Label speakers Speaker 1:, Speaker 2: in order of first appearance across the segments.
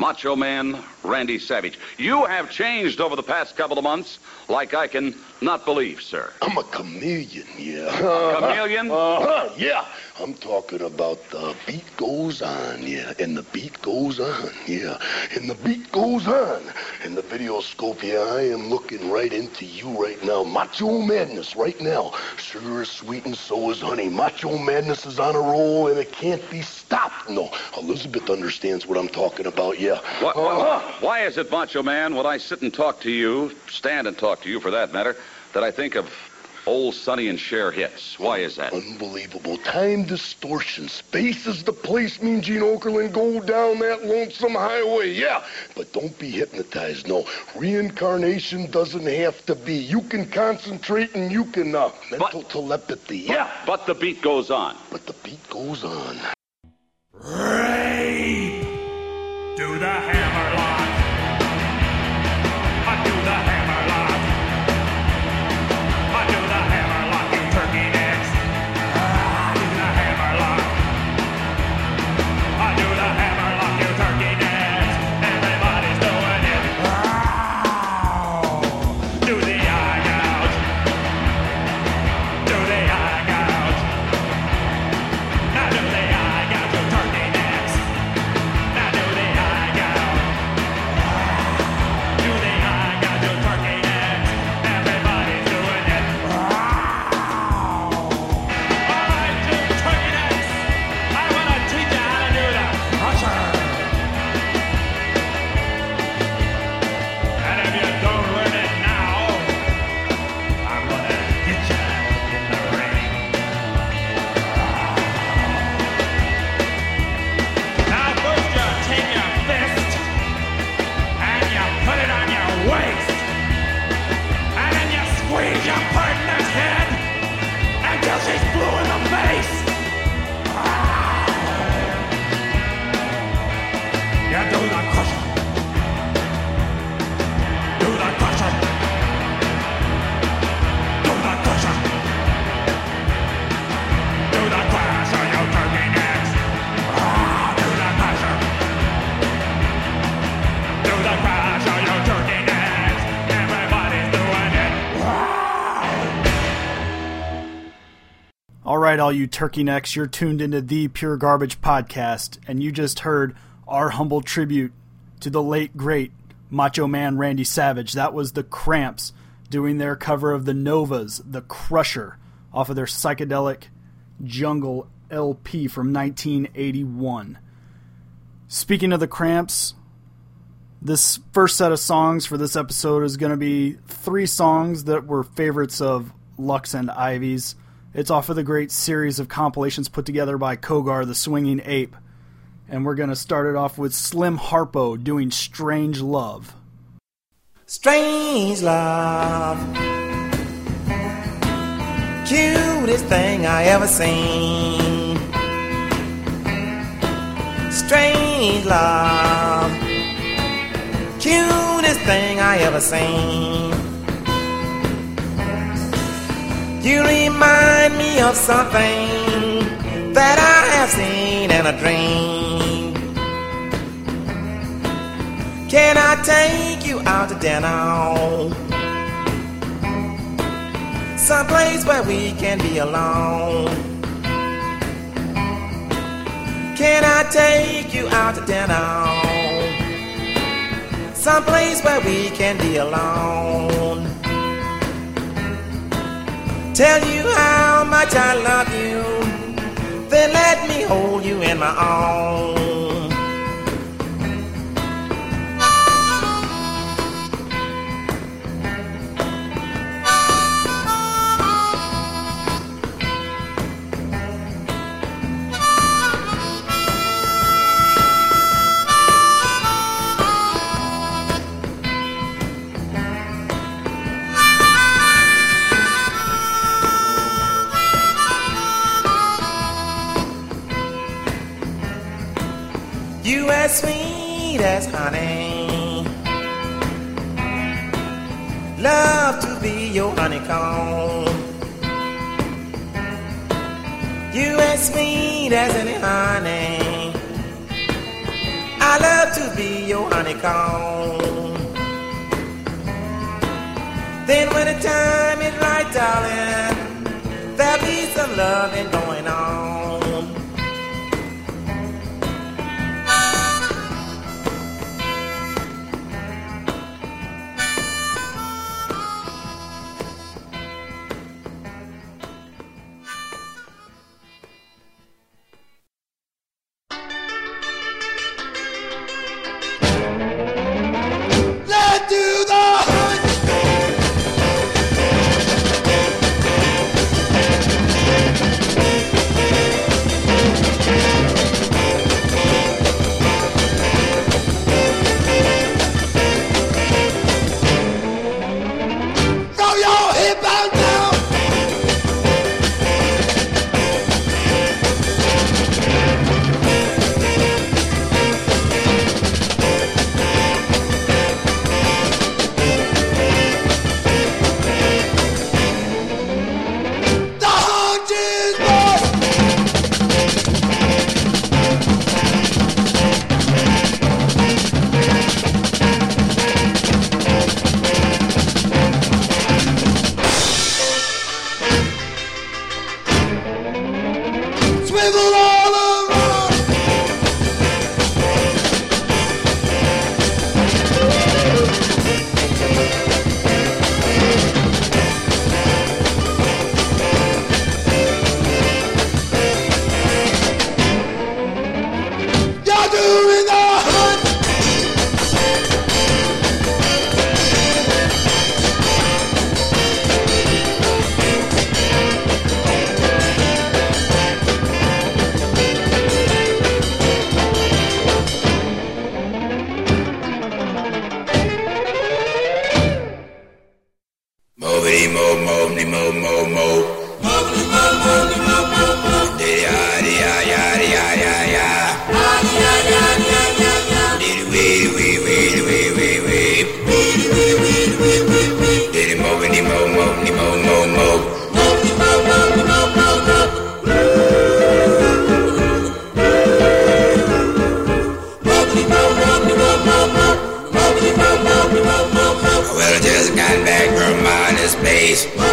Speaker 1: Macho Man Randy Savage. You have changed over the past couple of months like I can not believe, sir.
Speaker 2: I'm a chameleon, yeah.
Speaker 1: A Chameleon?
Speaker 2: Uh-huh, yeah. I'm talking about the beat goes on, yeah. And the beat goes on, yeah. And the beat goes on. And the video scope, yeah, I am looking right into you right now. Macho Madness right now. Sugar is sweet and so is honey. Macho Madness is on a roll and it can't be stopped. No, Elizabeth understands what I'm talking about, yeah.
Speaker 1: What, uh-huh. Why is it, Macho Man, when I sit and talk to you, stand and talk to you for that matter, that I think of old Sonny and Cher hits? Why is that?
Speaker 2: Unbelievable. Time distortion. Space is the place, mean Gene Okerlund. Go down that lonesome highway. Yeah, but don't be hypnotized. No, reincarnation doesn't have to be. You can concentrate and you can, uh, mental
Speaker 1: But-
Speaker 2: telepathy. Yeah,
Speaker 1: But the beat goes on.
Speaker 2: but the beat goes on.
Speaker 3: Rape! Do the hammer right,
Speaker 4: all you turkey necks, you're tuned into the Pure Garbage podcast, and you just heard our humble tribute to the late, great Macho Man Randy Savage. That was the Cramps doing their cover of the Novas, The Crusher, off of their psychedelic jungle LP from 1981. Speaking of the Cramps, this first set of songs for this episode is going to be three songs that were favorites of Lux and Ivy's. It's off of the great series of compilations put together by Kogar the Swinging Ape. And we're going to start it off with Slim Harpo doing Strange Love.
Speaker 5: Strange love. Cutest thing I ever seen. Strange love. Cutest thing I ever seen. You remind me of something that I have seen in a dream. Can I take you out to dinner? Someplace where we can be alone. Can I take you out to dinner? Someplace where we can be alone. Tell you how much I love you. Then let me hold you in my arms. Sweet as honey. Love to be your honeycomb. You as sweet as any honey. I love to be your honeycomb. Then when the time is right, darling, there'll be some loving going on.
Speaker 6: Well, I just got back from outer space. Well,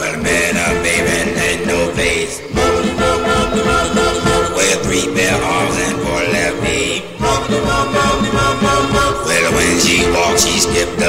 Speaker 6: I met a baby and ain't no face. With three bare arms and four left feet. Well, when she walked, she skipped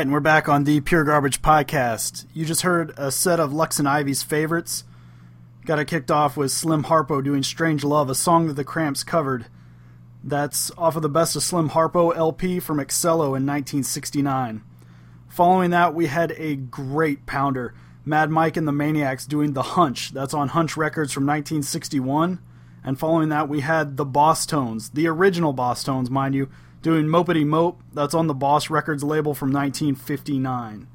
Speaker 4: right, and we're back on the Pure Garbage podcast. You just heard a set of Lux and Ivy's favorites. Got it kicked off with Slim Harpo doing Strange Love, a song that the Cramps covered. That's off of the Best of Slim Harpo LP from Excello in 1969. Following that, we had a great pounder, Mad Mike and the Maniacs doing The Hunch. That's on Hunch Records from 1961. And following that, we had the Boss Tones, the original Boss Tones, mind you, doing Mope-itty Mope. That's on the Boss Records label from 1959.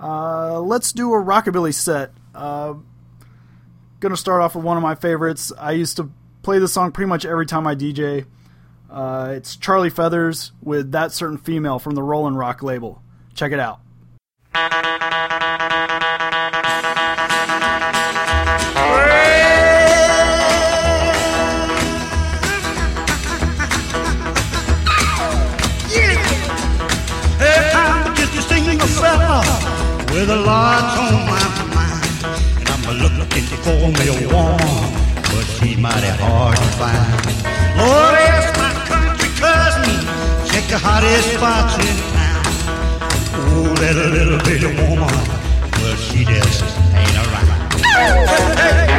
Speaker 4: Uh, let's do a rockabilly set. Uh, gonna start off with one of my favorites. I used to play this song pretty much every time I DJ. Uh, it's Charlie Feathers with That Certain Female from the Rollin' Rock label. Check it out.
Speaker 7: with a lot on my mind. And I'm a looking for me a woman, but she's mighty hard to find. Lord, yes, my country cousin, check the hottest spots in town. Oh, that little bitty woman, well, she just ain't around.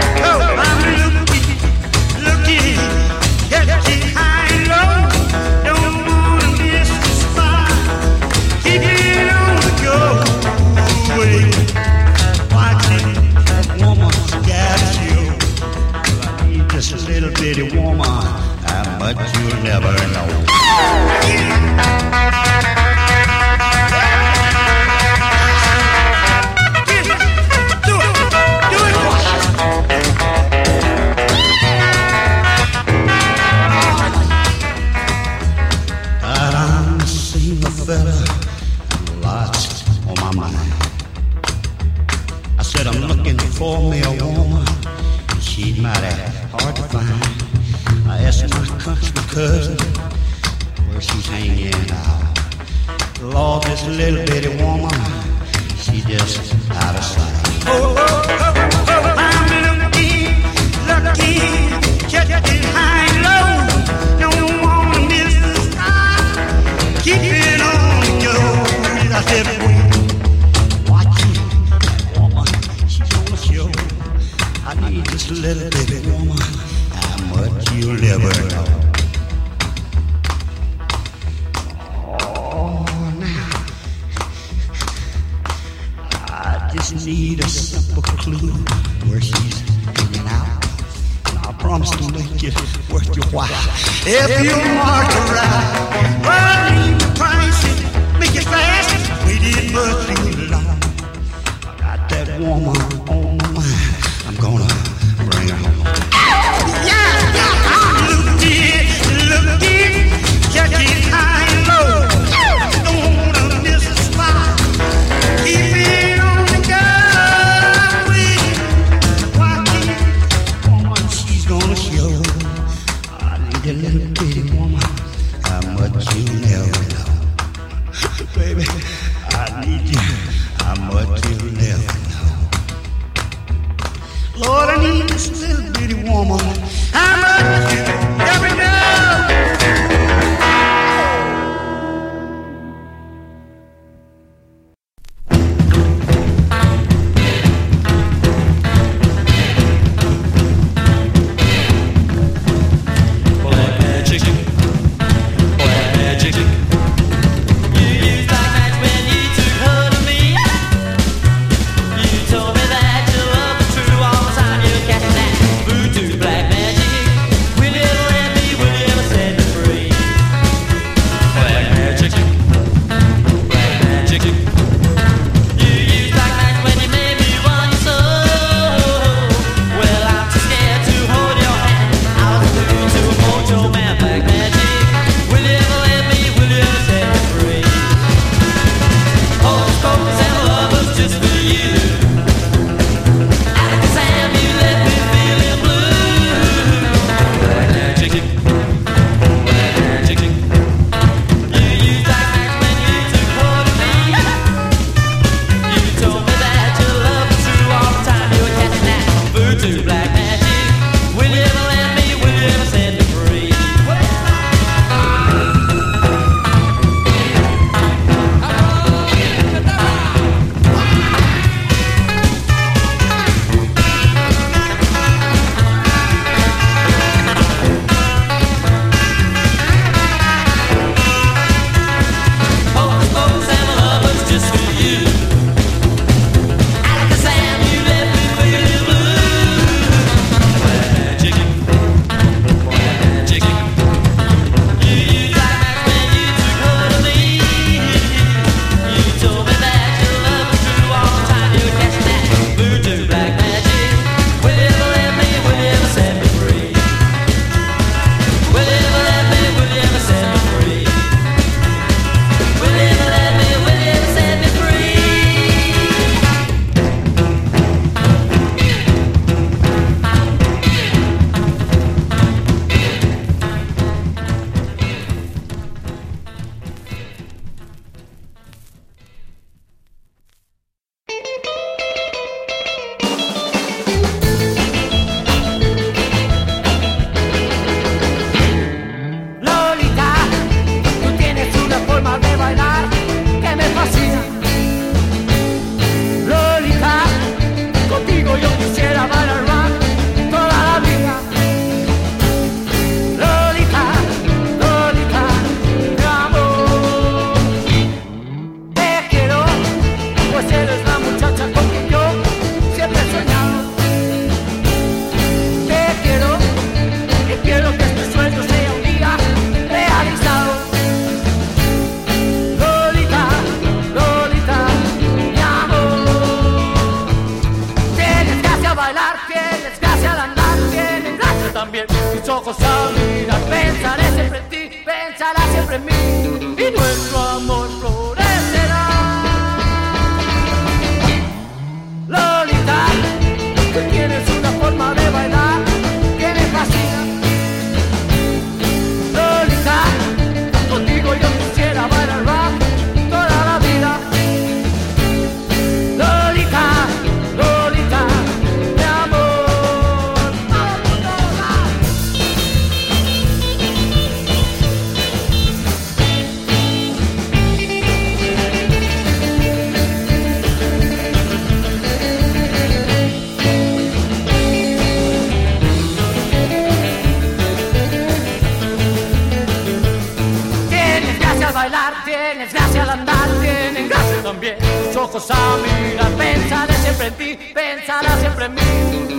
Speaker 8: ojos a mirar. Pensaré siempre en ti, pensará siempre en mí,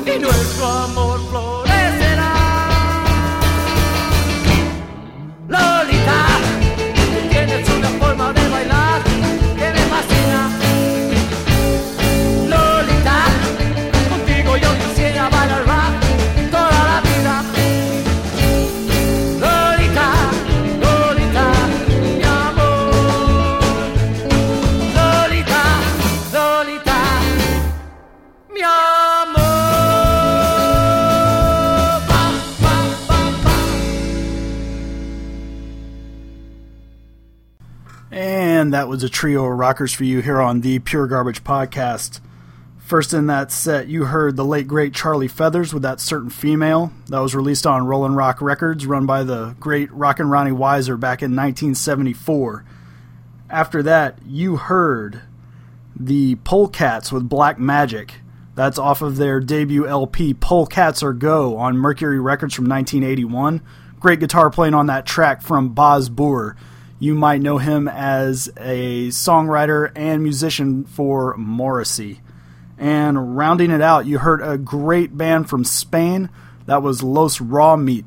Speaker 8: y nuestro amor
Speaker 4: trio of rockers for you here on the Pure Garbage Podcast. First in that set, you heard the late great Charlie Feathers with that certain female that was released on Rollin' Rock Records, run by the great Rockin' Ronnie Weiser back in 1974. After that, you heard the Polecats with Black Magic. That's off of their debut LP, Polecats Are Go, on Mercury Records from 1981. Great guitar playing on that track from Boz Boorer. You might know him as a songwriter and musician for Morrissey. And rounding it out, you heard a great band from Spain. That was Los Raw Meat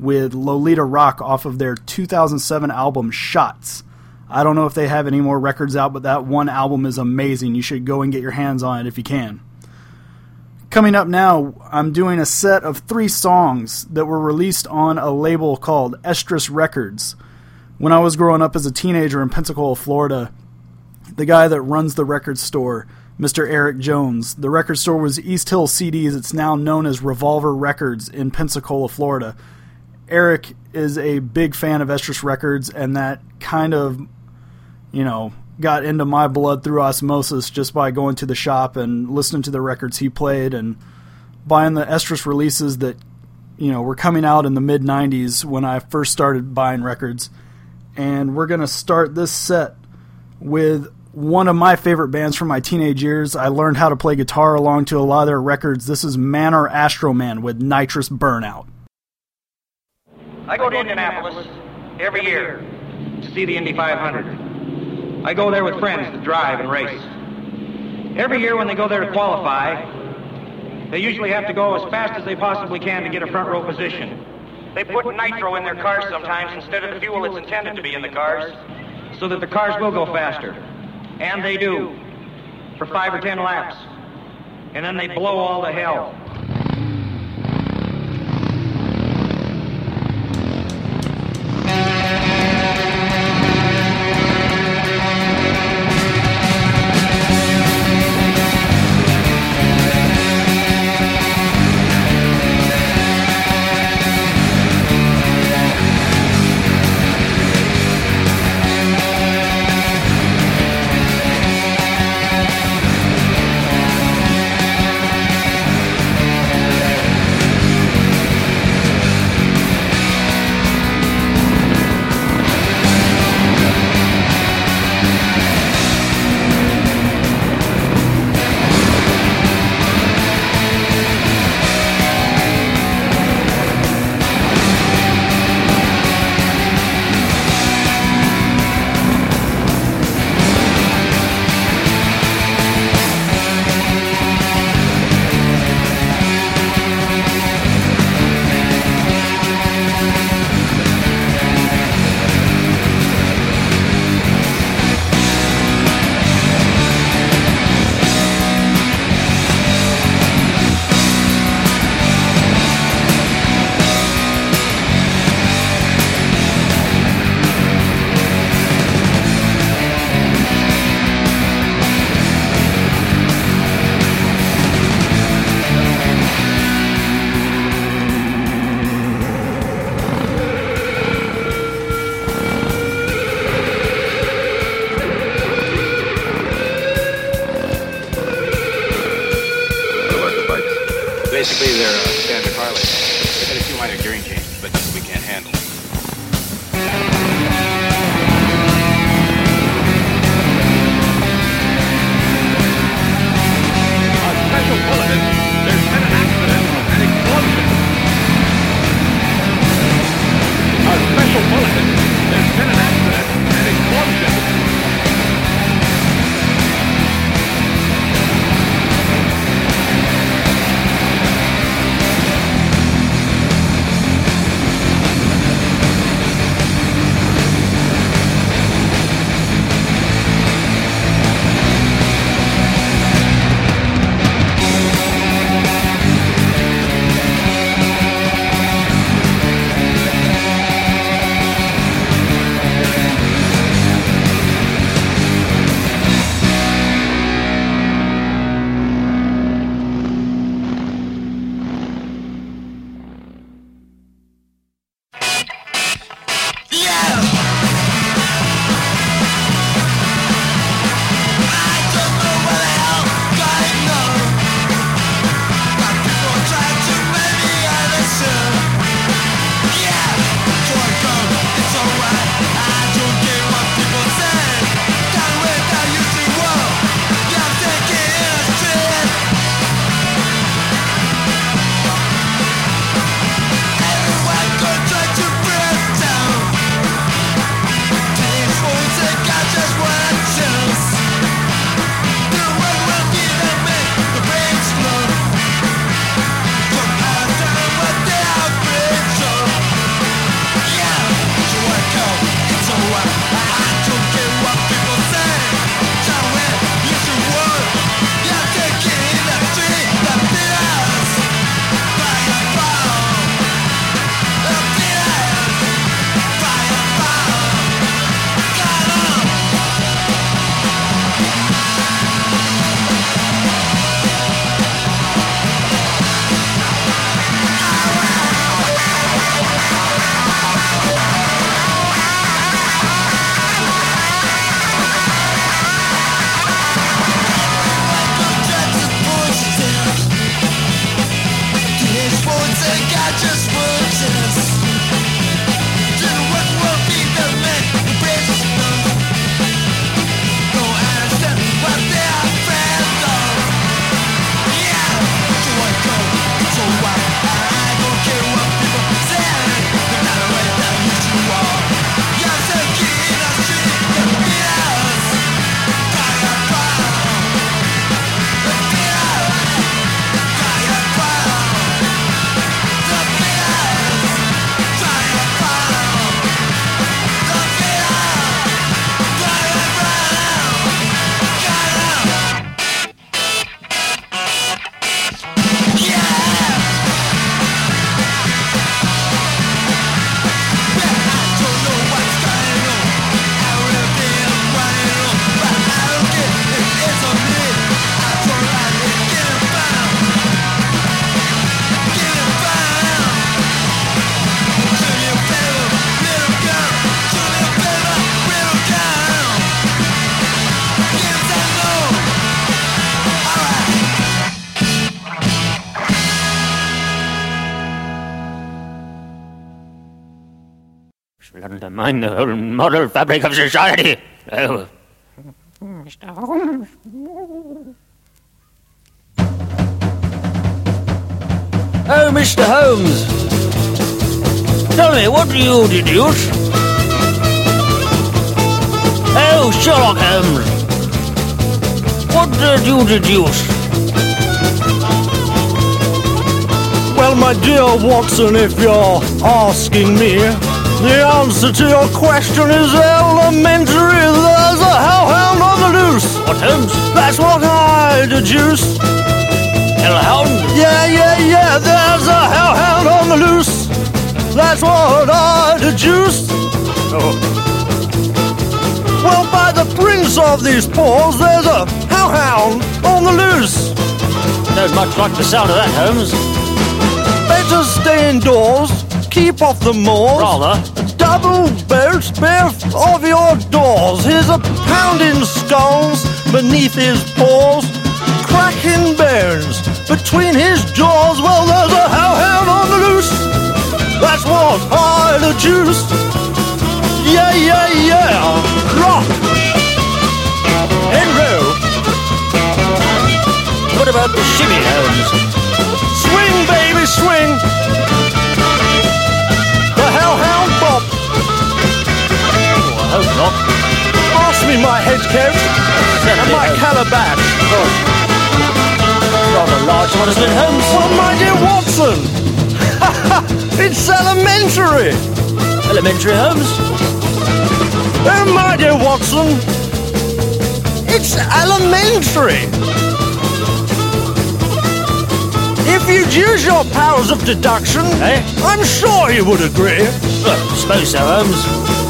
Speaker 4: with Lolita Rock off of their 2007 album Shots. I don't know if they have any more records out, but that one album is amazing. You should go and get your hands on it if you can. Coming up now, I'm doing a set of three songs that were released on a label called Estrus Records. When I was growing up as a teenager in Pensacola, Florida, the guy that runs the record store, Mr. Eric Jones, the record store was East Hill CDs. It's now known as Revolver Records in Pensacola, Florida. Eric is a big fan of Estrus Records, and that kind of, you know, got into my blood through osmosis just by going to the shop and listening to the records he played and buying the Estrus releases that, you know, were coming out in the mid 90s when I first started buying records. And we're going to start this set with one of my favorite bands from my teenage years. I learned how to play guitar along to a lot of their records. This is Man or Astro Man with Nitrous Burnout.
Speaker 9: I go to Indianapolis every year to see the Indy 500. I go there with friends to drive and race. Every year when they go there to qualify, they usually have to go as fast as they possibly can to get a front row position. They put nitro in their cars sometimes instead of the fuel that's intended to be in the cars so that the cars will go faster. And they do for five or ten laps. And then they blow all the hell.
Speaker 10: Undermine the moral fabric of society. Oh. Mr. Holmes. Oh, Mr. Holmes. Tell me, what do you deduce? Oh, Sherlock Holmes. What did you deduce?
Speaker 11: Well, my dear Watson, if you're asking me, the answer to your question is elementary. There's a hellhound on the loose.
Speaker 10: What, Holmes?
Speaker 11: That's what I deduce.
Speaker 10: Hellhound?
Speaker 11: Yeah, yeah, yeah, there's a hellhound on the loose. That's what I deduce.
Speaker 10: Oh.
Speaker 11: Well, by the prints of these paws, there's a hellhound on the loose.
Speaker 10: Don't much like the sound of that, Holmes.
Speaker 11: Better stay indoors, keep off the moors.
Speaker 10: Rather.
Speaker 11: Double boats bare of your doors. Here's a pounding skulls beneath his paws, cracking bones between his jaws. Well, there's a hellhound on the loose. That's what I deduced. Yeah, yeah, yeah. Rock and roll. What about the shimmy, Holmes? Swing, baby, swing. Not. Pass me my head coat and my calabash. Rather large one, isn't it, Holmes? Well, my dear Watson, it's elementary. Elementary, Holmes? Oh, my dear Watson, it's elementary. If you'd use your powers of deduction, eh? I'm sure you would agree. I suppose so, Holmes.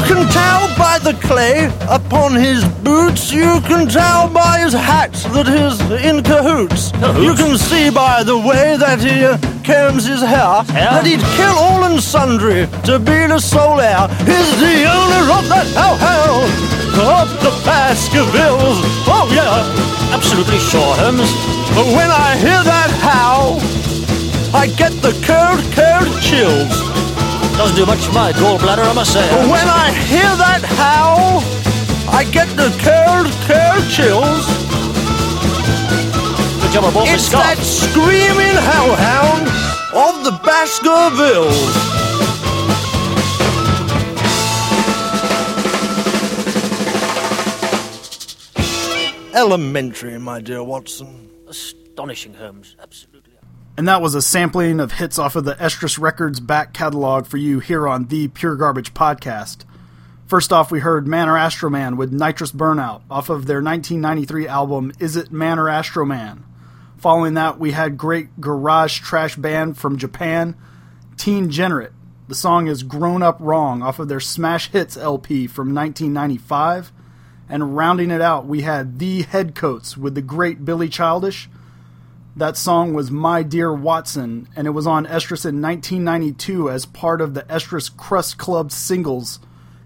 Speaker 11: You can tell by the clay upon his boots. You can tell by his hat that he's in cahoots. You can see by the way that he combs his hair that he'd kill all and sundry to be the sole heir. He's the owner of that hellhound of the Baskervilles. Oh yeah, absolutely sure, Holmes. But when I hear that howl, I get the cold, cold chills. Doesn't do much for my gallbladder, I must say. But When I hear that howl, I get the cold, cold chills. Good job I bought It's that screaming hellhound of the Baskervilles. Elementary, my dear Watson. Astonishing, Holmes. Absolutely.
Speaker 4: And that was a sampling of hits off of the Estrus Records back catalog for you here on the Pure Garbage podcast. First off, we heard Man or Astro Man with Nitrous Burnout off of their 1993 album Is It Man or Astro Man. Following that, we had great garage trash band from Japan, Teen Generate. The song is Grown Up Wrong off of their Smash Hits LP from 1995. And rounding it out, we had The Headcoats with the great Billy Childish. That song was My Dear Watson, and it was on Estrus in 1992 as part of the Estrus Crust Club singles.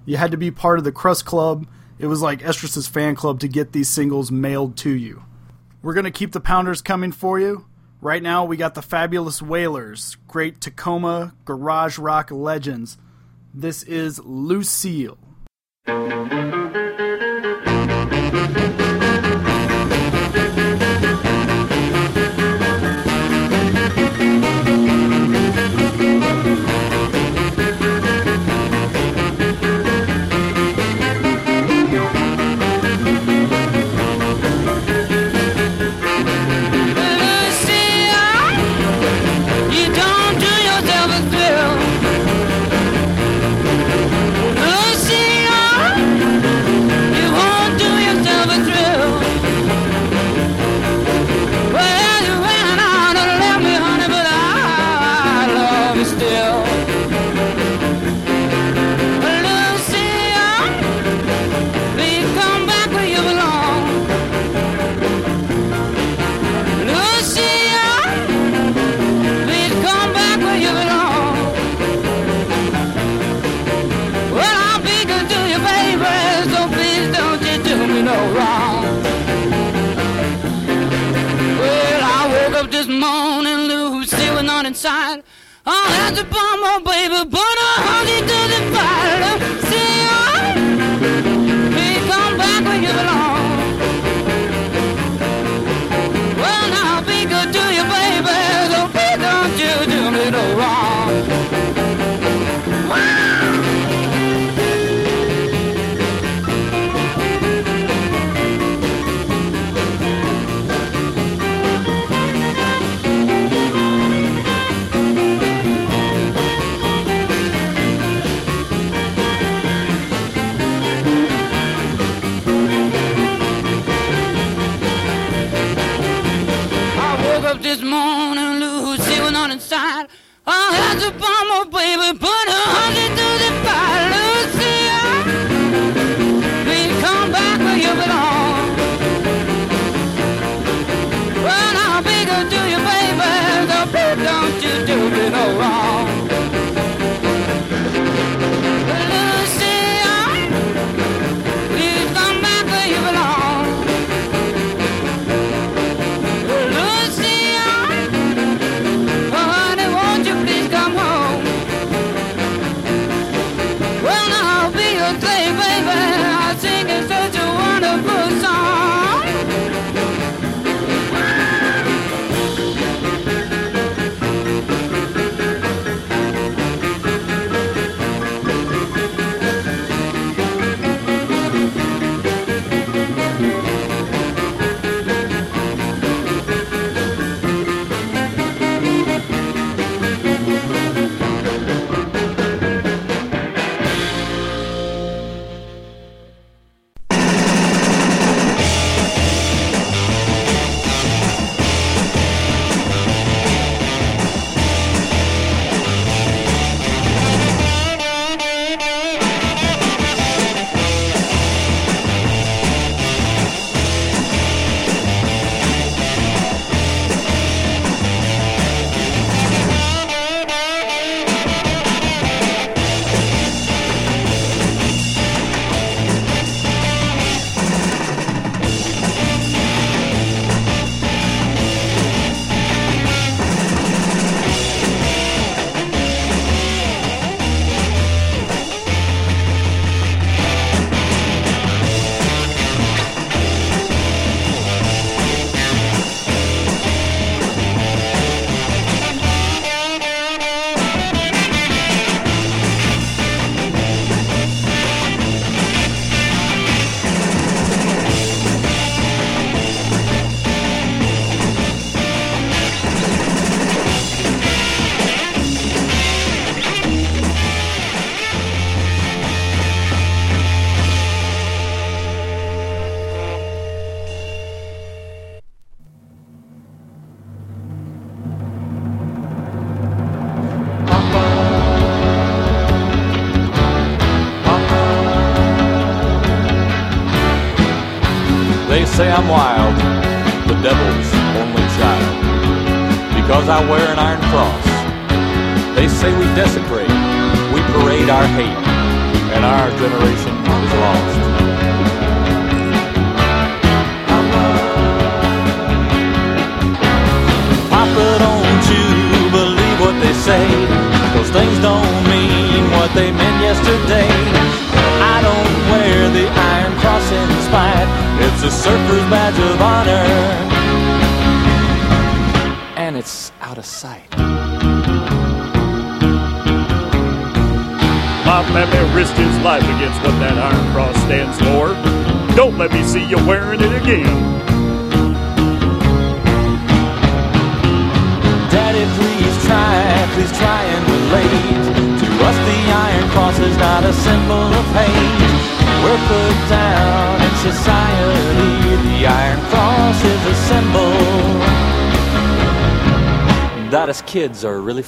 Speaker 4: You had to be part of the Crust Club. It was like Estrus's fan club to get these singles mailed to you. We're going to keep the pounders coming for you. Right now, we got the fabulous Wailers, great Tacoma garage rock legends. This is Lucille.
Speaker 12: This morning, Lucy was not inside. Have to bomb, oh baby, but I hold you to the fire.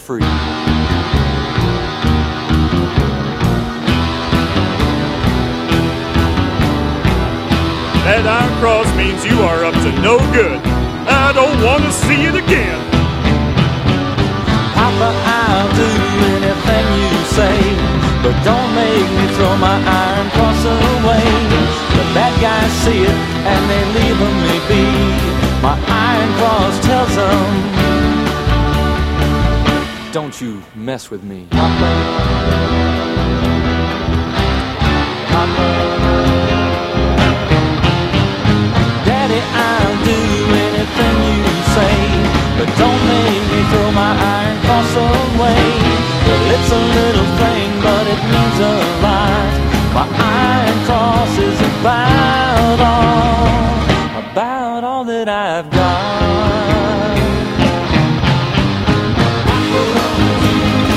Speaker 13: Free.
Speaker 14: That Iron Cross means you are up to no good. I don't want to see it again.
Speaker 13: Papa, I'll do anything you say, but don't make me throw my iron cross away. The bad guys see it and they leave me be. My iron cross tells them, don't you mess with me. Papa. Daddy, I'll do anything you say, but don't make me throw my iron cross away. Well, it's a little thing, but it means a lot. My iron cross is about all, about all that I've got.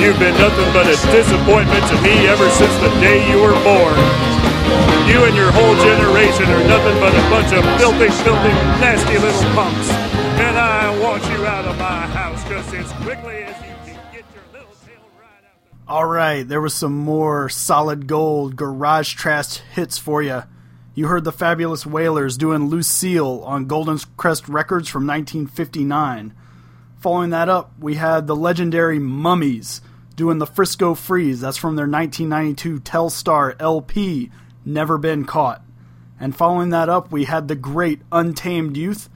Speaker 14: You've been nothing but a disappointment to me ever since the day you were born. You and your whole generation are nothing but a bunch of filthy, filthy, nasty little punks. And I want you out of my house just as quickly as you can get your little tail right out.
Speaker 4: All right, there was some more solid gold garage trash hits for you. You heard the fabulous Wailers doing Lucille on Golden Crest Records from 1959. Following that up, we had the legendary Mummies doing the Frisco Freeze. That's from their 1992 Telstar LP, Never Been Caught. And following that up, we had the great Untamed Youth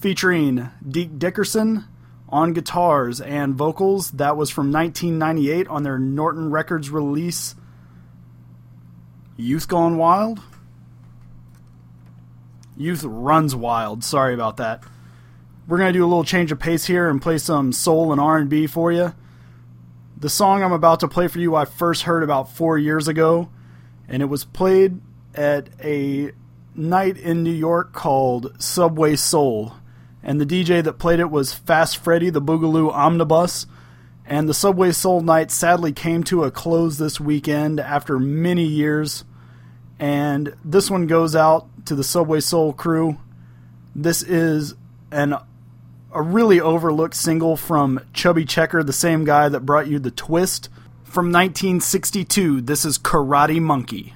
Speaker 4: featuring Deke Dickerson on guitars and vocals. That was from 1998 on their Norton Records release, Youth Gone Wild? Youth Runs Wild. Sorry about that. We're going to do a little change of pace here and play some soul and R&B for you. The song I'm about to play for you I first heard about 4 years ago and it was played at a night in New York called Subway Soul. And the DJ that played it was Fast Freddy, the Boogaloo Omnibus. And the Subway Soul night sadly came to a close this weekend after many years. And this one goes out to the Subway Soul crew. This is an a really overlooked single from Chubby Checker, the same guy that brought you the twist. From 1962, this is Karate Monkey.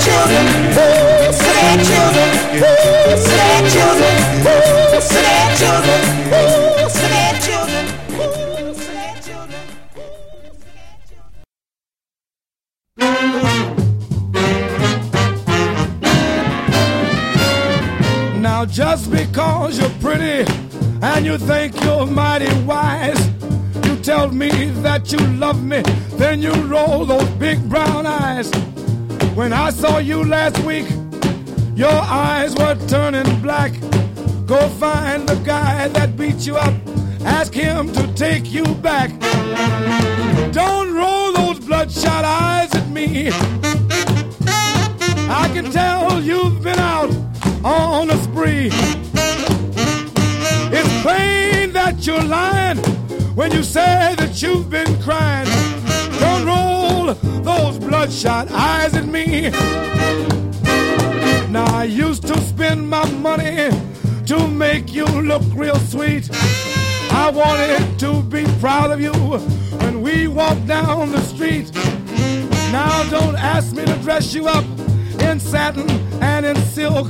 Speaker 5: children, children, children, children,
Speaker 15: tell me that you love me, then you roll those big brown eyes. When I saw you last week, your eyes were turning black. Go find the guy that beat you up, ask him to take you back. Don't roll those bloodshot eyes at me. I can tell you've been out on a spree. It's plain that you're lying when you say that you've been crying. Don't roll those bloodshot eyes at me. Now I used to spend my money to make you look real sweet. I wanted to be proud of you when we walk down the street. Now don't ask me to dress you up in satin and in silk.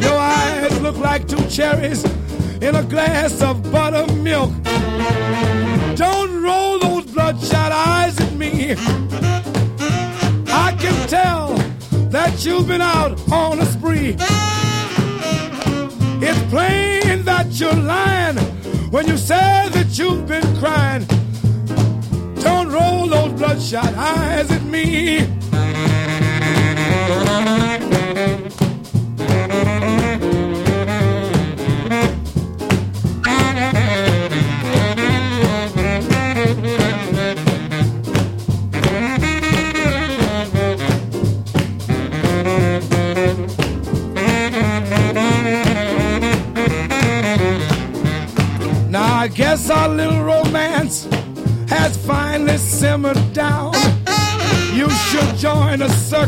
Speaker 15: Your eyes look like two cherries in a glass of buttermilk. Don't roll those bloodshot eyes at me. I can tell that you've been out on a spree. It's plain that you're lying when you say that you've been crying. Don't roll those bloodshot eyes at me.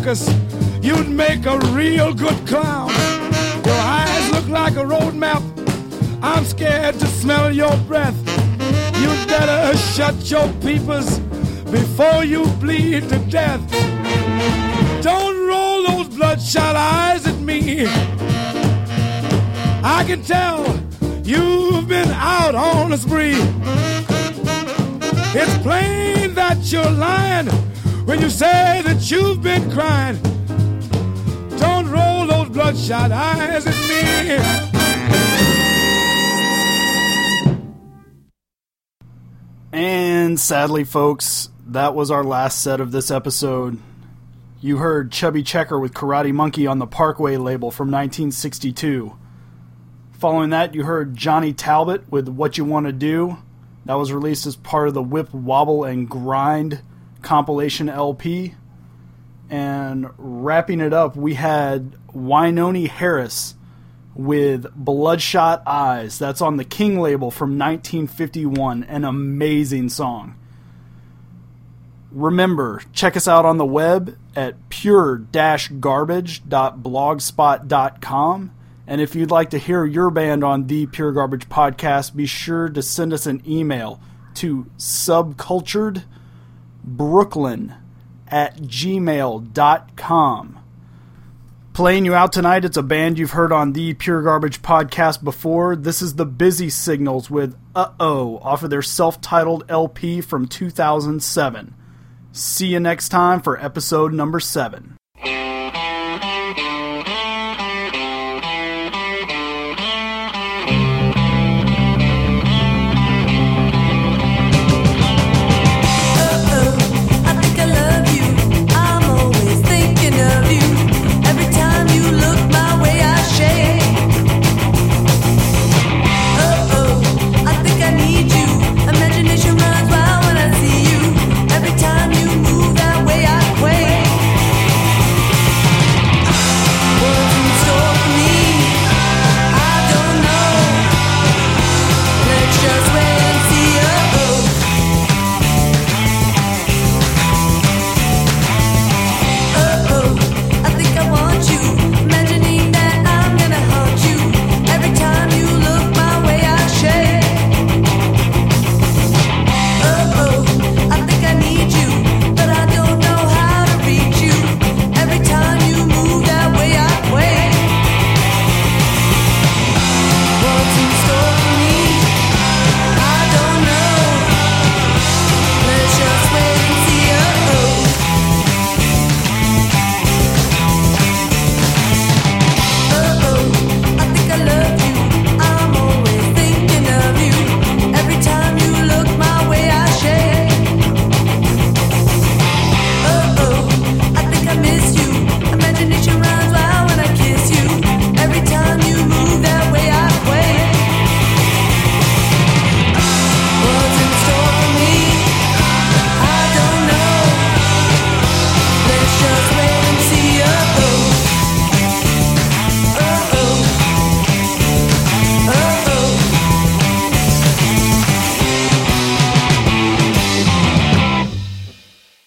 Speaker 15: Circus. You'd make a real good clown. Your eyes look like a road map. I'm scared to smell your breath. You'd better shut your peepers before you bleed to death. Don't roll those bloodshot eyes at me. I can tell you've been out on a spree. It's plain that you're lying when you say that you've been crying. Don't roll those bloodshot eyes at me.
Speaker 4: And sadly, folks, that was our last set of this episode. You heard Chubby Checker with Karate Monkey on the Parkway label from 1962. Following that, you heard Johnny Talbot with What You Want to Do. That was released as part of the Whip Wobble and Grind compilation LP. And wrapping it up, we had Wynonie Harris with Bloodshot Eyes. That's on the King label from 1951. An amazing song. Remember, check us out on the web at pure-garbage.blogspot.com. And if you'd like to hear your band on the Pure Garbage podcast, be sure to send us an email to subculturedbrooklyn at gmail.com. Playing you out tonight, it's a band you've heard on the Pure Garbage podcast before. This is the Busy Signals with Uh Oh off of their self titled LP from 2007. See you next time for episode number seven.